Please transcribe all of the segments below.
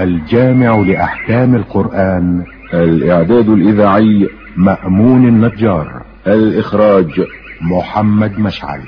الجامع لأحكام القرآن. الإعداد الإذاعي مأمون النجار. الإخراج محمد مشعل.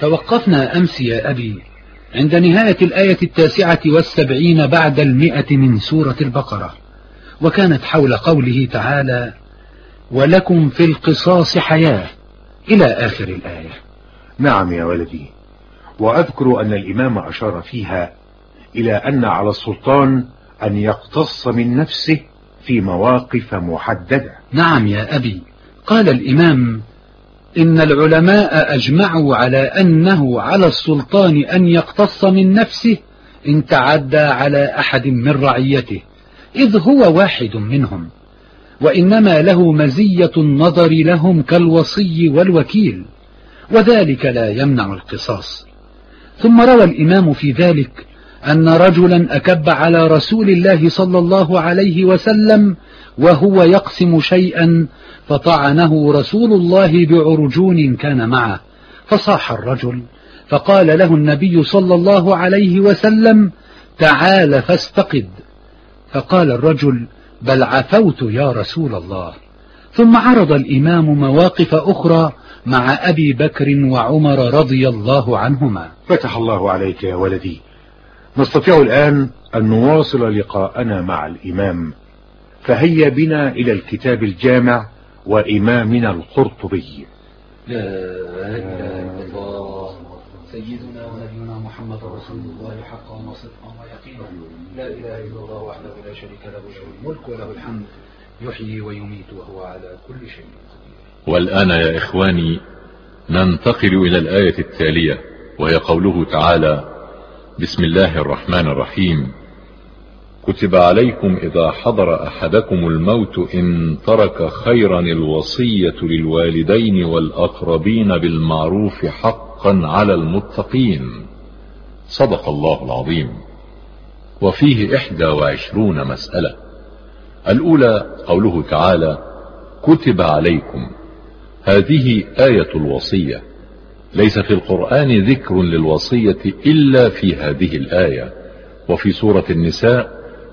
توقفنا أمس يا أبي عند نهاية الآية التاسعة والسبعين بعد المئة من سورة البقرة وكانت حول قوله تعالى ولكم في القصاص حياة إلى آخر الآية. نعم يا ولدي. وأذكر أن الإمام أشار فيها إلى أن على السلطان أن يقتص من نفسه في مواقف محددة. نعم يا أبي. قال الإمام إن العلماء أجمعوا على أنه على السلطان أن يقتص من نفسه إن تعدى على أحد من رعيته إذ هو واحد منهم. وإنما له مزية النظر لهم كالوصي والوكيل وذلك لا يمنع القصاص. ثم روى الإمام في ذلك أن رجلا أكب على رسول الله صلى الله عليه وسلم وهو يقسم شيئا فطعنه رسول الله بعرجون كان معه فصاح الرجل فقال له النبي صلى الله عليه وسلم تعال فاستقد فقال الرجل بل عفوت يا رسول الله ثم عرض الإمام مواقف أخرى مع أبي بكر وعمر رضي الله عنهما. فتح الله عليك يا ولدي. نستطيع الآن أن نواصل لقاءنا مع الإمام. فهيا بنا إلى الكتاب الجامع وإمامنا القرطبي. لا إله إلا الله. سيدنا ونبينا محمد رسول الله حقا وصدقا ويقينا. لا إله إلا الله وحده لا شريك له له الملك وله الحمد. يحيي ويميت وهو على كل شيء قدير. والآن يا إخواني ننتقل إلى الآية التالية وهي قوله تعالى بسم الله الرحمن الرحيم. كتب عليكم إذا حضر أحدكم الموت إن ترك خيرا الوصية للوالدين والأقربين بالمعروف حقا على المتقين. صدق الله العظيم. وفيه إحدى وعشرون مسألة. الأولى قوله تعالى كتب عليكم. هذه آية الوصية. ليس في القرآن ذكر للوصية إلا في هذه الآية. وفي سورة النساء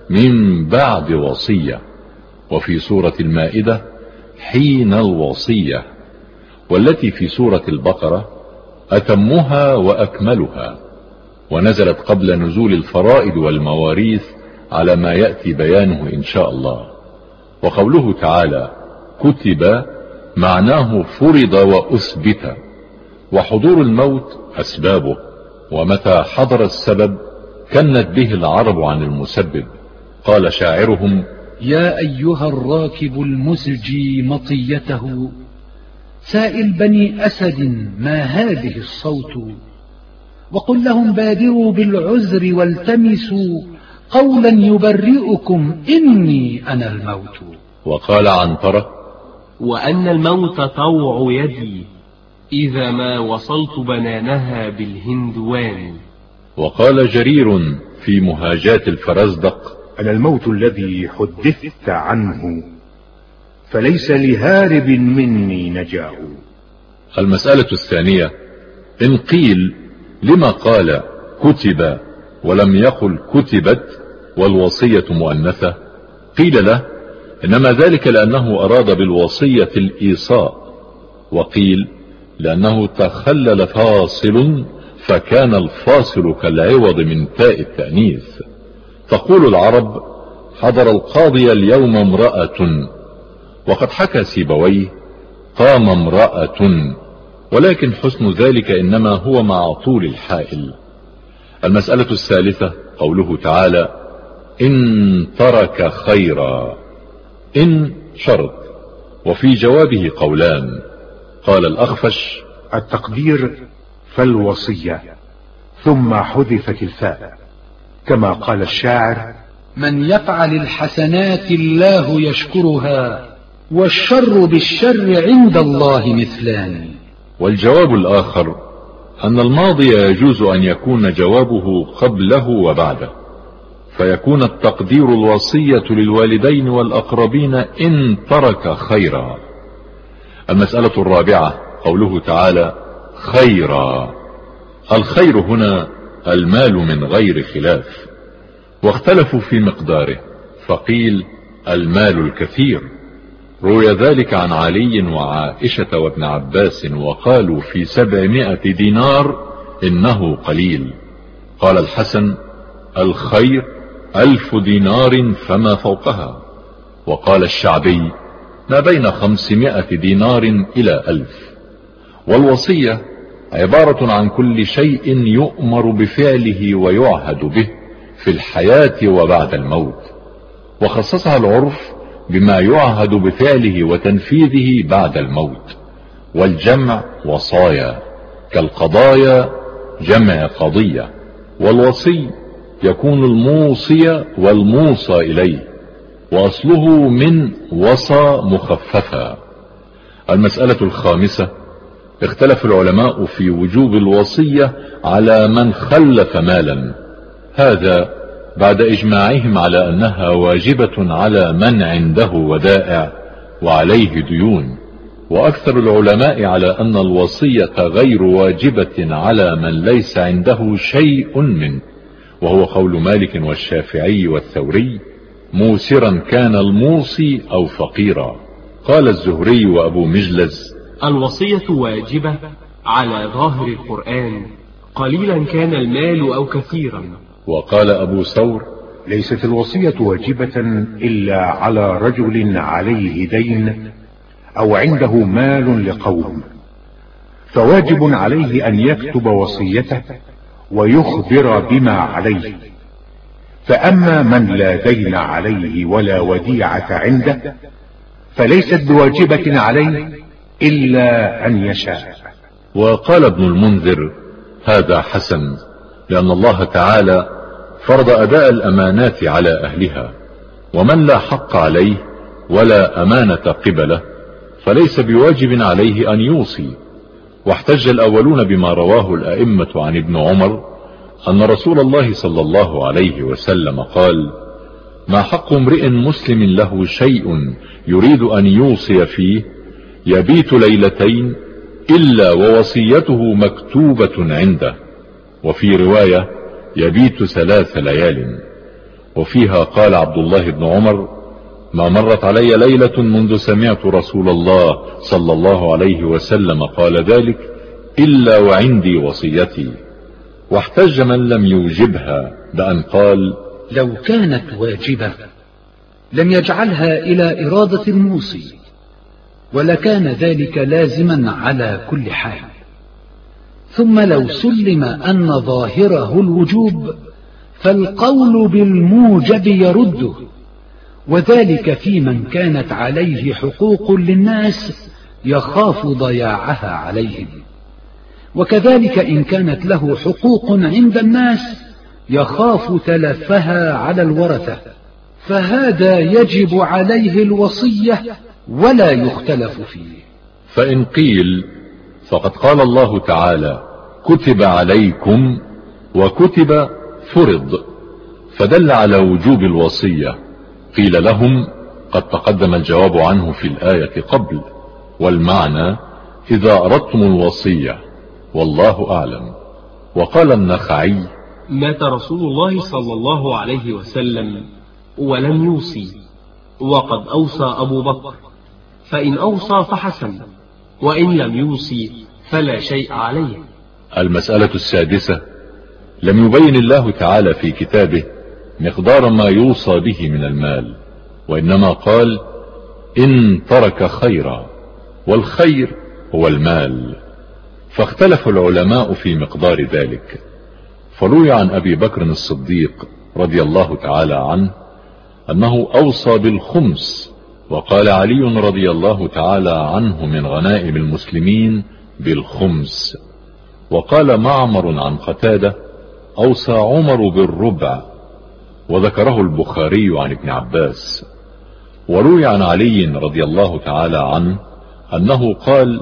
من بعد وصية. وفي سورة المائدة حين الوصية. والتي في سورة البقرة أتمها وأكملها. ونزلت قبل نزول الفرائض والمواريث على ما يأتي بيانه إن شاء الله. وقوله تعالى كتب معناه فرض وأثبت وحضور الموت أسبابه ومتى حضر السبب كنت به العرب عن المسبب. قال شاعرهم يا أيها الراكب المزجي مطيته سائل بني أسد ما هذه الصوت؟ وقل لهم بادروا بالعذر والتمسوا قولا يبرئكم إني أنا الموت. وقال عنترة وأن الموت طوع يدي إذا ما وصلت بنانها بالهندوان. وقال جرير في مهاجات الفرزدق أنا الموت الذي حدثت عنه فليس لهارب مني نجاه المسألة الثانية إن قيل لما قال كتب ولم يقل كتبت والوصية مؤنثة قيل له إنما ذلك لأنه أراد بالوصية الإيصاء وقيل لأنه تخلل فاصل فكان الفاصل كالعوض من تاء التأنيث. تقول العرب حضر القاضي اليوم امرأة وقد حكى سيبويه قام امرأة ولكن حسن ذلك إنما هو مع طول الحائل المسألة الثالثة قوله تعالى إن ترك خيرا إن شرط. وفي جوابه قولان. قال الأخفش التقدير فالوصية ثم حذفت الفاء كما قال الشاعر من يفعل الحسنات الله يشكرها والشر بالشر عند الله مثلان. والجواب الآخر أن الماضي يجوز أن يكون جوابه قبله وبعده. فيكون التقدير الوصية للوالدين والأقربين إن ترك خيرا. المسألة الرابعة قوله تعالى خيرا. الخير هنا المال من غير خلاف. واختلفوا في مقداره فقيل المال الكثير. روي ذلك عن علي وعائشة وابن عباس وقالوا في سبعمائة دينار إنه قليل. قال الحسن الخير ألف دينار فما فوقها. وقال الشعبي ما بين خمسمائة دينار إلى ألف. والوصية عبارة عن كل شيء يؤمر بفعله ويعهد به في الحياة وبعد الموت. وخصصها العرف بما يعهد بفعله وتنفيذه بعد الموت. والجمع وصايا كالقضايا جمع قضية. والوصي يكون الموصي والموصى إليه وأصله من وصى مخففا. المسألة الخامسة اختلف العلماء في وجوب الوصية على من خلف مالا. هذا بعد إجماعهم على أنها واجبة على من عنده ودائع وعليه ديون. وأكثر العلماء على أن الوصية غير واجبة على من ليس عنده شيء منه. وهو قول مالك والشافعي والثوري موسرا كان الموصي أو فقيرا. قال الزهري وأبو مجلز الوصية واجبة على ظاهر القرآن قليلا كان المال أو كثيرا. وقال أبو ثور ليست الوصية واجبة إلا على رجل عليه دين أو عنده مال لقوم. فواجب عليه أن يكتب وصيته ويخبر بما عليه. فأما من لا دين عليه ولا وديعة عنده فليست بواجبة عليه إلا أن يشاء. وقال ابن المنذر هذا حسن لأن الله تعالى فرض أداء الأمانات على أهلها ومن لا حق عليه ولا أمانة قبله فليس بواجب عليه أن يوصي. واحتج الأولون بما رواه الأئمة عن ابن عمر أن رسول الله صلى الله عليه وسلم قال ما حق امرئ مسلم له شيء يريد أن يوصي فيه يبيت ليلتين إلا ووصيته مكتوبة عنده وفي رواية يبيت ثلاث ليال وفيها قال عبد الله بن عمر ما مرت علي ليلة منذ سمعت رسول الله صلى الله عليه وسلم قال ذلك إلا وعندي وصيتي. واحتج من لم يوجبها بأن قال لو كانت واجبة لم يجعلها إلى إرادة الموصي ولكان ذلك لازما على كل حال. ثم لو سلم أن ظاهره الوجوب فالقول بالموجب يرده. وذلك في من كانت عليه حقوق للناس يخاف ضياعها عليهم. وكذلك إن كانت له حقوق عند الناس يخاف تلفها على الورثة فهذا يجب عليه الوصية ولا يختلف فيه. فإن قيل فقد قال الله تعالى كتب عليكم وكتب فرض فدل على وجوب الوصية. قيل لهم قد تقدم الجواب عنه في الآية قبل والمعنى إذا أردتم الوصية والله أعلم. وقال النخعي مات رسول الله صلى الله عليه وسلم ولم يوصي وقد أوصى أبو بكر فإن أوصى فحسن وإن لم يوصي فلا شيء عليه. المسألة السادسة لم يبين الله تعالى في كتابه مقدار ما يوصى به من المال وإنما قال إن ترك خيرا والخير هو المال. فاختلف العلماء في مقدار ذلك. فروي عن أبي بكر الصديق رضي الله تعالى عنه أنه أوصى بالخمس وقال علي رضي الله تعالى عنه من غنائم المسلمين بالخمس. وقال معمر عن قتادة أوصى عمر بالربع وذكره البخاري عن ابن عباس. وروي عن علي رضي الله تعالى عنه أنه قال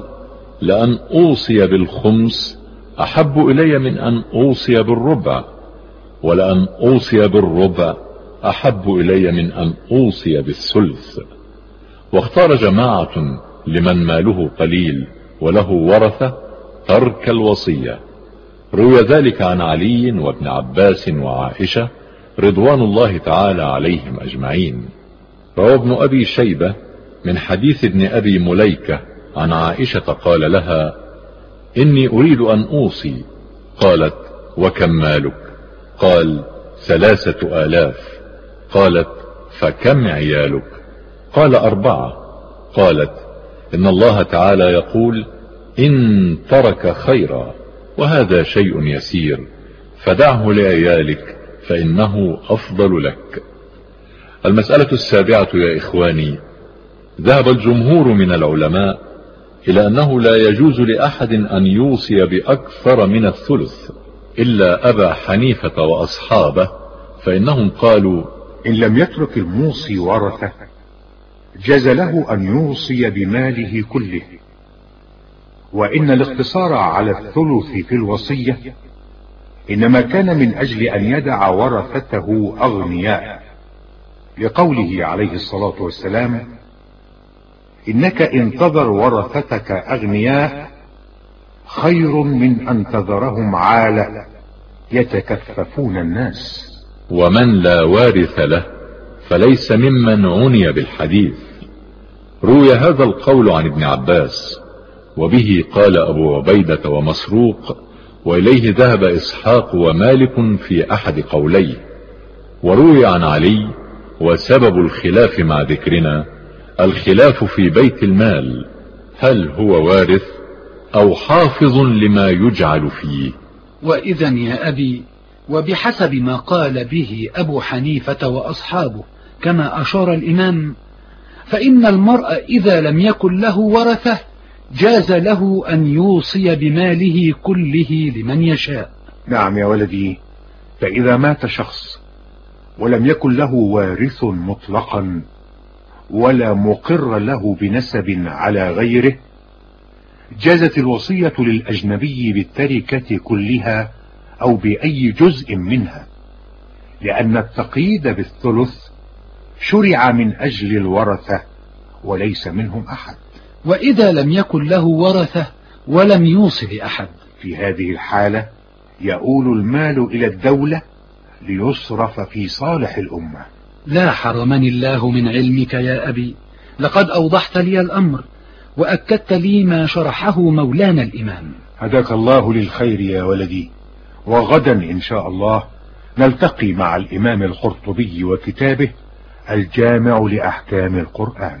لأن أوصي بالخمس أحب إلي من أن أوصي بالربع ولأن أوصي بالربع أحب إلي من أن أوصي بالثلث. واختار جماعة لمن ماله قليل وله ورثة ترك الوصية. روي ذلك عن علي وابن عباس وعائشة رضوان الله تعالى عليهم أجمعين. روى ابن أبي شيبة من حديث ابن أبي مليكة عن عائشة قال لها إني أريد أن أوصي. قالت وكم مالك؟ قال ثلاثة آلاف. قالت فكم عيالك؟ قال أربعة. قالت إن الله تعالى يقول إن ترك خيرا وهذا شيء يسير فدعه لعيالك. فإنه أفضل لك. المسألة السابعة يا إخواني ذهب الجمهور من العلماء إلى أنه لا يجوز لأحد أن يوصي بأكثر من الثلث إلا أبا حنيفة وأصحابه فإنهم قالوا إن لم يترك الموصي ورثة جاز له أن يوصي بماله كله. وإن الاقتصار على الثلث في الوصية إنما كان من أجل أن يدع ورثته أغنياء لقوله عليه الصلاة والسلام إنك إن تذر ورثتك أغنياء خير من أن تذرهم عالة يتكففون الناس. ومن لا وارث له فليس ممن عني بالحديث. روي هذا القول عن ابن عباس وبه قال أبو عبيدة ومسروق وإليه ذهب إسحاق ومالك في أحد قوليه وروي عن علي وسبب الخلاف مع ذكرنا الخلاف في بيت المال هل هو وارث أو حافظ لما يجعل فيه؟ وإذا يا أبي وبحسب ما قال به أبو حنيفة وأصحابه كما أشار الإمام فإن المرء إذا لم يكن له ورثة جاز له أن يوصي بماله كله لمن يشاء. نعم يا ولدي فإذا مات شخص ولم يكن له وارث مطلقا ولا مقر له بنسب على غيره جازت الوصية للأجنبي بالتركة كلها أو بأي جزء منها لأن التقييد بالثلث شرع من أجل الورثة وليس منهم أحد. وإذا لم يكن له ورثة ولم يوصي لأحد في هذه الحالة يؤول المال إلى الدولة ليصرف في صالح الأمة. لا حرمني الله من علمك يا أبي. لقد أوضحت لي الأمر وأكدت لي ما شرحه مولانا الإمام. هداك الله للخير يا ولدي. وغدا إن شاء الله نلتقي مع الإمام القرطبي وكتابه الجامع لأحكام القرآن.